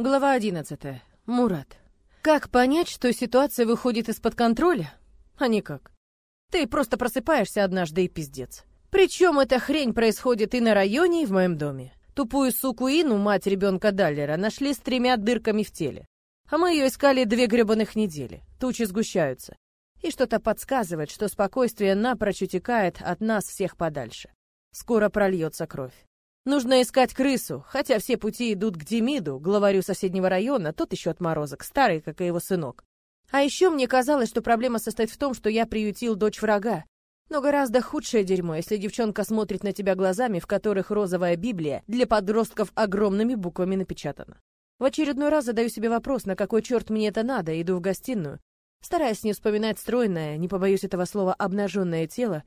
Глава 11. Мурат. Как понять, что ситуация выходит из-под контроля? А никак. Ты просто просыпаешься однажды и пиздец. Причем эта хрень происходит и на районе, и в моем доме. Тупую суку Ину, мать ребенка Даллера, нашли с тремя дырками в теле. А мы ее искали две гребаных недели. Тучи сгущаются. И что-то подсказывает, что спокойствие напрочь утекает от нас всех подальше. Скоро прольется кровь. Нужно искать крысу, хотя все пути идут к Демиду, главарю соседнего района, тот еще отморозок, старый, как и его сынок. А еще мне казалось, что проблема состоит в том, что я приютил дочь врага. Но гораздо худшее дерьмо, если девчонка смотрит на тебя глазами, в которых розовая Библия для подростков огромными буквами напечатана. В очередной раз задаю себе вопрос, на какой черт мне это надо, иду в гостиную, стараясь не вспоминать стройное, не побоюсь этого слова, обнаженное тело,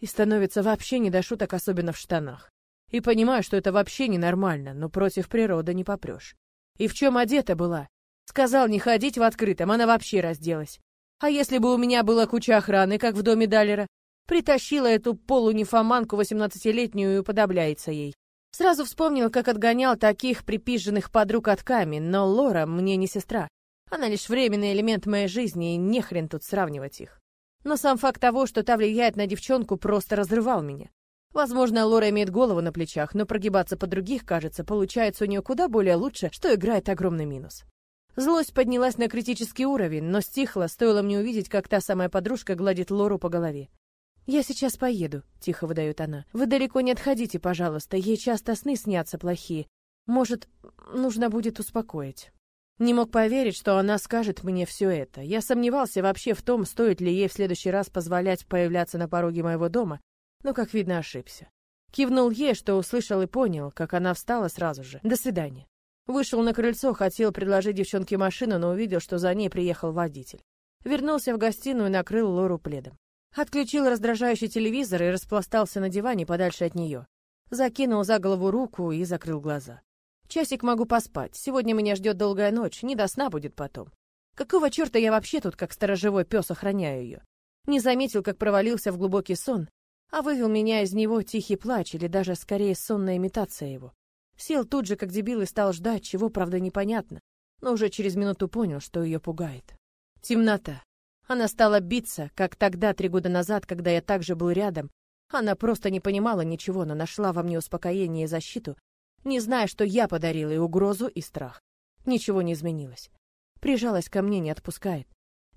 и становится вообще не до шуток, особенно в штанах. И понимаю, что это вообще ненормально, но против природы не попрешь. И в чем одета была? Сказал не ходить в открытом, она вообще разделась. А если бы у меня была куча охраны, как в доме Даллера? Притащила эту полунефоманку восемнадцатилетнюю и уподобляется ей. Сразу вспомнил, как отгонял таких припизженных подруг от камень, но Лора мне не сестра. Она лишь временный элемент моей жизни, и не хрен тут сравнивать их. Но сам факт того, что та влияет на девчонку, просто разрывал меня. Возможно, Лора имеет голову на плечах, но прогибаться под других, кажется, получается у нее куда более лучше, что играет огромный минус. Злость поднялась на критический уровень, но стихла, стоило мне увидеть, как та самая подружка гладит Лору по голове. «Я сейчас поеду», — тихо выдает она. «Вы далеко не отходите, пожалуйста, ей часто сны снятся плохие. Может, нужно будет успокоить». Не мог поверить, что она скажет мне все это. Я сомневался вообще в том, стоит ли ей в следующий раз позволять появляться на пороге моего дома, но, как видно, ошибся. Кивнул ей, что услышал и понял, как она встала сразу же. До свидания. Вышел на крыльцо, хотел предложить девчонке машину, но увидел, что за ней приехал водитель. Вернулся в гостиную и накрыл Лору пледом. Отключил раздражающий телевизор и распластался на диване подальше от нее. Закинул за голову руку и закрыл глаза. Часик могу поспать. Сегодня меня ждет долгая ночь, не до сна будет потом. Какого черта я вообще тут, как сторожевой пес, охраняю ее? Не заметил, как провалился в глубокий сон, а вывел меня из него тихий плач или даже скорее сонная имитация его. Сел тут же, как дебил, и стал ждать, чего, правда, непонятно, но уже через минуту понял, что ее пугает. Темнота. Она стала биться, как тогда, три года назад, когда я также был рядом. Она просто не понимала ничего, но нашла во мне успокоение и защиту, не зная, что я подарил ей угрозу и страх. Ничего не изменилось. Прижалась ко мне, не отпускает.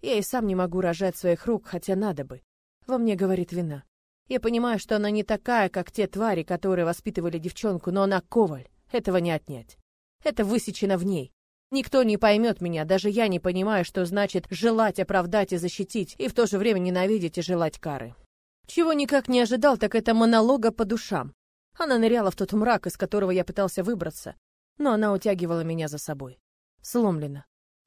Я и сам не могу рожать своих рук, хотя надо бы. Во мне говорит вина. Я понимаю, что она не такая, как те твари, которые воспитывали девчонку, но она коваль. Этого не отнять. Это высечено в ней. Никто не поймет меня, даже я не понимаю, что значит желать оправдать и защитить, и в то же время ненавидеть и желать кары. Чего никак не ожидал, так это монолога по душам. Она ныряла в тот мрак, из которого я пытался выбраться, но она утягивала меня за собой. Сломлена.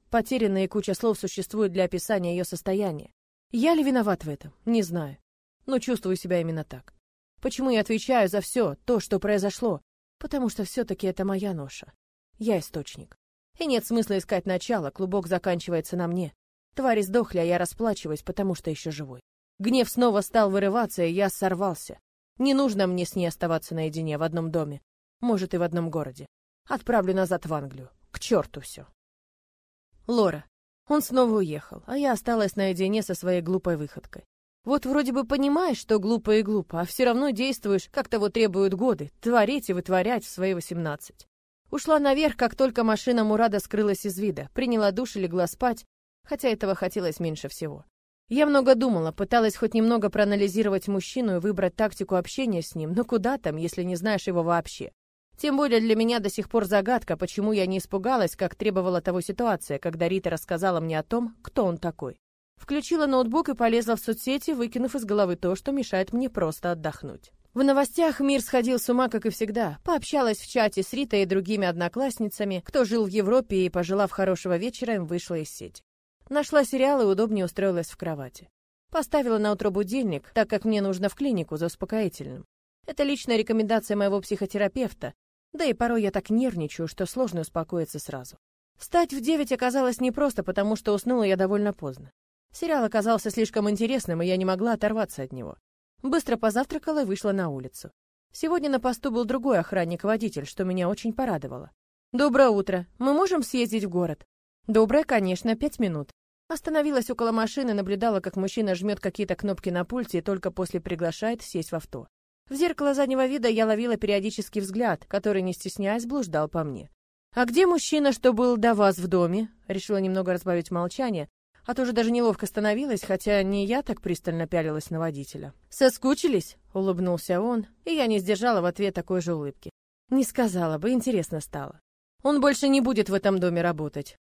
Потерянная куча слов существует для описания ее состояния. Я ли виноват в этом? Не знаю но чувствую себя именно так. Почему я отвечаю за все то, что произошло? Потому что все-таки это моя ноша. Я источник. И нет смысла искать начало, клубок заканчивается на мне. Твари сдохли, а я расплачиваюсь, потому что еще живой. Гнев снова стал вырываться, и я сорвался. Не нужно мне с ней оставаться наедине в одном доме. Может, и в одном городе. Отправлю назад в Англию. К черту все. Лора. Он снова уехал, а я осталась наедине со своей глупой выходкой. Вот вроде бы понимаешь, что глупо и глупо, а все равно действуешь, как того требуют годы, творить и вытворять в свои восемнадцать. Ушла наверх, как только машина Мурада скрылась из вида, приняла душ и легла спать, хотя этого хотелось меньше всего. Я много думала, пыталась хоть немного проанализировать мужчину и выбрать тактику общения с ним, но куда там, если не знаешь его вообще? Тем более для меня до сих пор загадка, почему я не испугалась, как требовала того ситуация, когда Рита рассказала мне о том, кто он такой. Включила ноутбук и полезла в соцсети, выкинув из головы то, что мешает мне просто отдохнуть. В новостях мир сходил с ума, как и всегда. Пообщалась в чате с Ритой и другими одноклассницами, кто жил в Европе и, пожелав хорошего вечера, им вышла из сети. Нашла сериал и удобнее устроилась в кровати. Поставила на утро будильник, так как мне нужно в клинику за успокоительным. Это личная рекомендация моего психотерапевта, да и порой я так нервничаю, что сложно успокоиться сразу. Встать в девять оказалось непросто, потому что уснула я довольно поздно. Сериал оказался слишком интересным, и я не могла оторваться от него. Быстро позавтракала и вышла на улицу. Сегодня на посту был другой охранник-водитель, что меня очень порадовало. «Доброе утро. Мы можем съездить в город?» «Доброе, конечно, пять минут». Остановилась около машины, наблюдала, как мужчина жмет какие-то кнопки на пульте и только после приглашает сесть в авто. В зеркало заднего вида я ловила периодический взгляд, который, не стесняясь, блуждал по мне. «А где мужчина, что был до вас в доме?» Решила немного разбавить молчание, а то уже даже неловко становилась, хотя не я так пристально пялилась на водителя. «Соскучились?» — улыбнулся он, и я не сдержала в ответ такой же улыбки. Не сказала бы, интересно стало. «Он больше не будет в этом доме работать».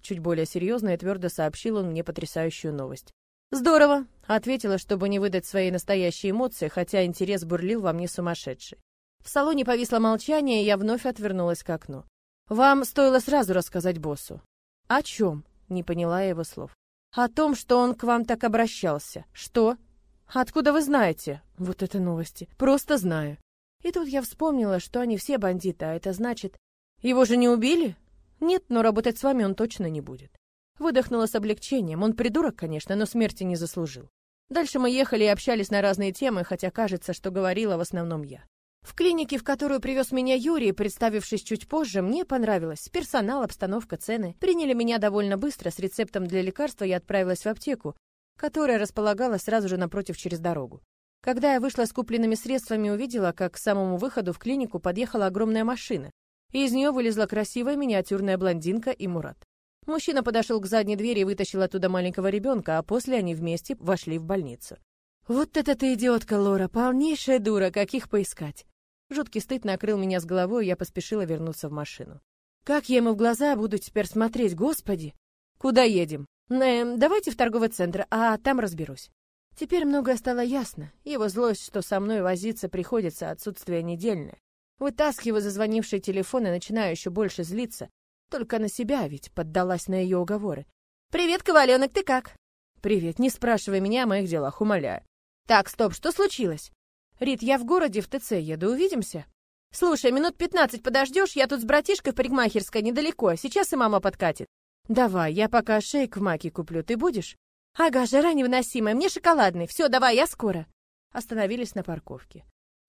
Чуть более серьезно и твердо сообщил он мне потрясающую новость. «Здорово!» — ответила, чтобы не выдать свои настоящие эмоции, хотя интерес бурлил во мне сумасшедший. В салоне повисло молчание, и я вновь отвернулась к окну. «Вам стоило сразу рассказать боссу». «О чем?» — не поняла я его слов. «О том, что он к вам так обращался. Что?» «Откуда вы знаете?» «Вот это новости. Просто знаю». И тут я вспомнила, что они все бандиты, а это значит... «Его же не убили?» «Нет, но работать с вами он точно не будет». Выдохнула с облегчением. Он придурок, конечно, но смерти не заслужил. Дальше мы ехали и общались на разные темы, хотя кажется, что говорила в основном я. В клинике, в которую привез меня Юрий, представившись чуть позже, мне понравилось. Персонал, обстановка, цены. Приняли меня довольно быстро. С рецептом для лекарства я отправилась в аптеку, которая располагалась сразу же напротив через дорогу. Когда я вышла с купленными средствами, увидела, как к самому выходу в клинику подъехала огромная машина, и из нее вылезла красивая миниатюрная блондинка и Мурат. Мужчина подошел к задней двери и вытащил оттуда маленького ребенка, а после они вместе вошли в больницу. «Вот это ты идиотка, Лора, полнейшая дура, каких поискать!» Жуткий стыд накрыл меня с головой, и я поспешила вернуться в машину. «Как я ему в глаза буду теперь смотреть, господи!» «Куда едем?» «Эм, давайте в торговый центр, а там разберусь». Теперь многое стало ясно. Его злость, что со мной возиться приходится, отсутствие недельное. Вытаскиваю зазвонивший телефон и начинаю еще больше злиться, только на себя ведь поддалась на ее уговоры. «Привет, Коваленок, ты как?» «Привет, не спрашивай меня о моих делах, умоляю». «Так, стоп, что случилось?» «Рит, я в городе в ТЦ еду, увидимся?» «Слушай, минут пятнадцать подождешь, я тут с братишкой в парикмахерской недалеко, сейчас и мама подкатит». «Давай, я пока шейк в маке куплю, ты будешь?» «Ага, жара невыносимая, мне шоколадный, все, давай, я скоро». Остановились на парковке.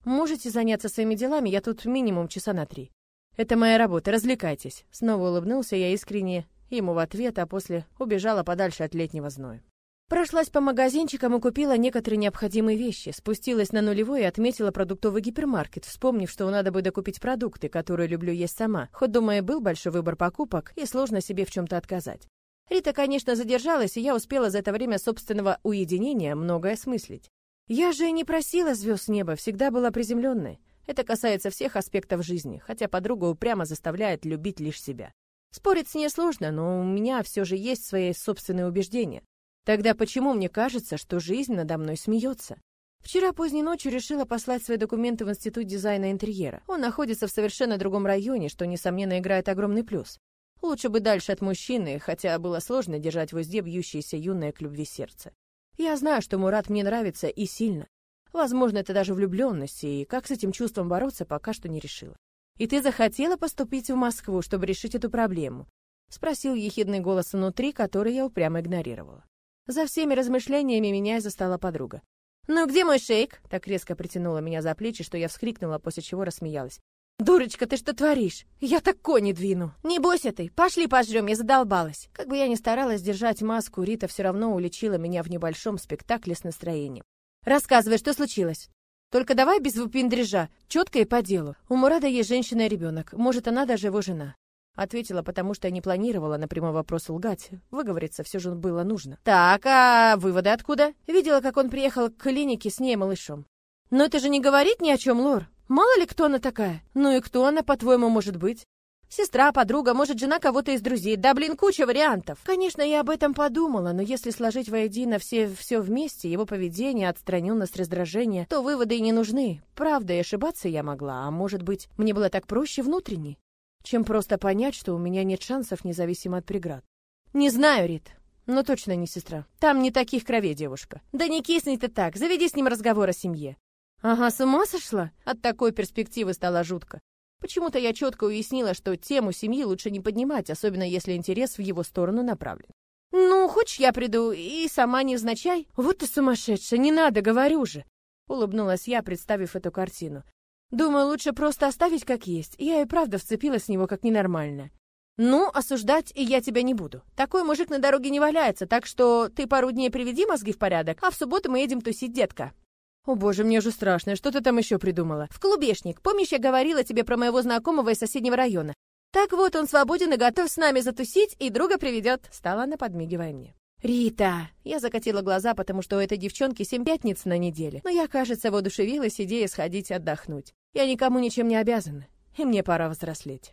«Можете заняться своими делами, я тут минимум часа на три». «Это моя работа, развлекайтесь». Снова улыбнулся я искренне ему в ответ, а после убежала подальше от летнего зноя. Прошлась по магазинчикам и купила некоторые необходимые вещи. Спустилась на нулевой и отметила продуктовый гипермаркет, вспомнив, что надо бы докупить продукты, которые люблю есть сама. Хоть, думаю, был большой выбор покупок, и сложно себе в чем-то отказать. Рита, конечно, задержалась, и я успела за это время собственного уединения многое осмыслить. Я же не просила звезд неба, всегда была приземленной. Это касается всех аспектов жизни, хотя подруга упрямо заставляет любить лишь себя. Спорить с ней сложно, но у меня все же есть свои собственные убеждения. Тогда почему мне кажется, что жизнь надо мной смеется? Вчера поздней ночью решила послать свои документы в Институт дизайна интерьера. Он находится в совершенно другом районе, что, несомненно, играет огромный плюс. Лучше бы дальше от мужчины, хотя было сложно держать в узде бьющееся юное к любви сердце. Я знаю, что Мурат мне нравится и сильно. Возможно, это даже влюбленность, и как с этим чувством бороться, пока что не решила. «И ты захотела поступить в Москву, чтобы решить эту проблему?» — спросил ехидный голос внутри, который я упрямо игнорировала. За всеми размышлениями меня застала подруга. «Ну где мой шейк?» — так резко притянула меня за плечи, что я вскрикнула, после чего рассмеялась. «Дурочка, ты что творишь? Я так кони двину!» «Не бойся ты, пошли пожрем, я задолбалась!» Как бы я ни старалась держать маску, Рита все равно уличила меня в небольшом спектакле с настроением. Рассказывай, что случилось. Только давай без выпендрежа, четко и по делу. У Мурада есть женщина и ребенок. Может, она даже его жена. Ответила, потому что я не планировала на прямой вопрос лгать. Выговориться все же было нужно. Так, а выводы откуда? Видела, как он приехал к клинике с ней малышом. Но это же не говорит ни о чем, Лор. Мало ли кто она такая. Ну и кто она, по-твоему, может быть? Сестра, подруга, может, жена кого-то из друзей. Да, блин, куча вариантов. Конечно, я об этом подумала, но если сложить воедино все, все вместе, его поведение, отстраненность, раздражение, то выводы и не нужны. Правда, и ошибаться я могла, а может быть, мне было так проще внутренне, чем просто понять, что у меня нет шансов, независимо от преград. Не знаю, Рит, но точно не сестра. Там не таких кровей девушка. Да не кисни ты так, заведи с ним разговор о семье. Ага, с ума сошла? От такой перспективы стало жутко. Почему-то я четко уяснила, что тему семьи лучше не поднимать, особенно если интерес в его сторону направлен. «Ну, хочешь, я приду и сама не невзначай?» «Вот ты сумасшедшая, не надо, говорю же!» Улыбнулась я, представив эту картину. Думаю, лучше просто оставить как есть. Я и правда вцепилась в него как ненормально. Ну, осуждать и я тебя не буду. Такой мужик на дороге не валяется, так что ты пару дней приведи мозги в порядок, а в субботу мы едем тусить, детка. О боже, мне уже страшно. Что ты там еще придумала? В клубешник. Помнишь, я говорила тебе про моего знакомого из соседнего района? Так вот, он свободен и готов с нами затусить, и друга приведет. Стала она, подмигивая мне. «Рита!» Я закатила глаза, потому что у этой девчонки семь пятниц на неделе. Но я, кажется, воодушевилась идея сходить отдохнуть. Я никому ничем не обязана, и мне пора взрослеть.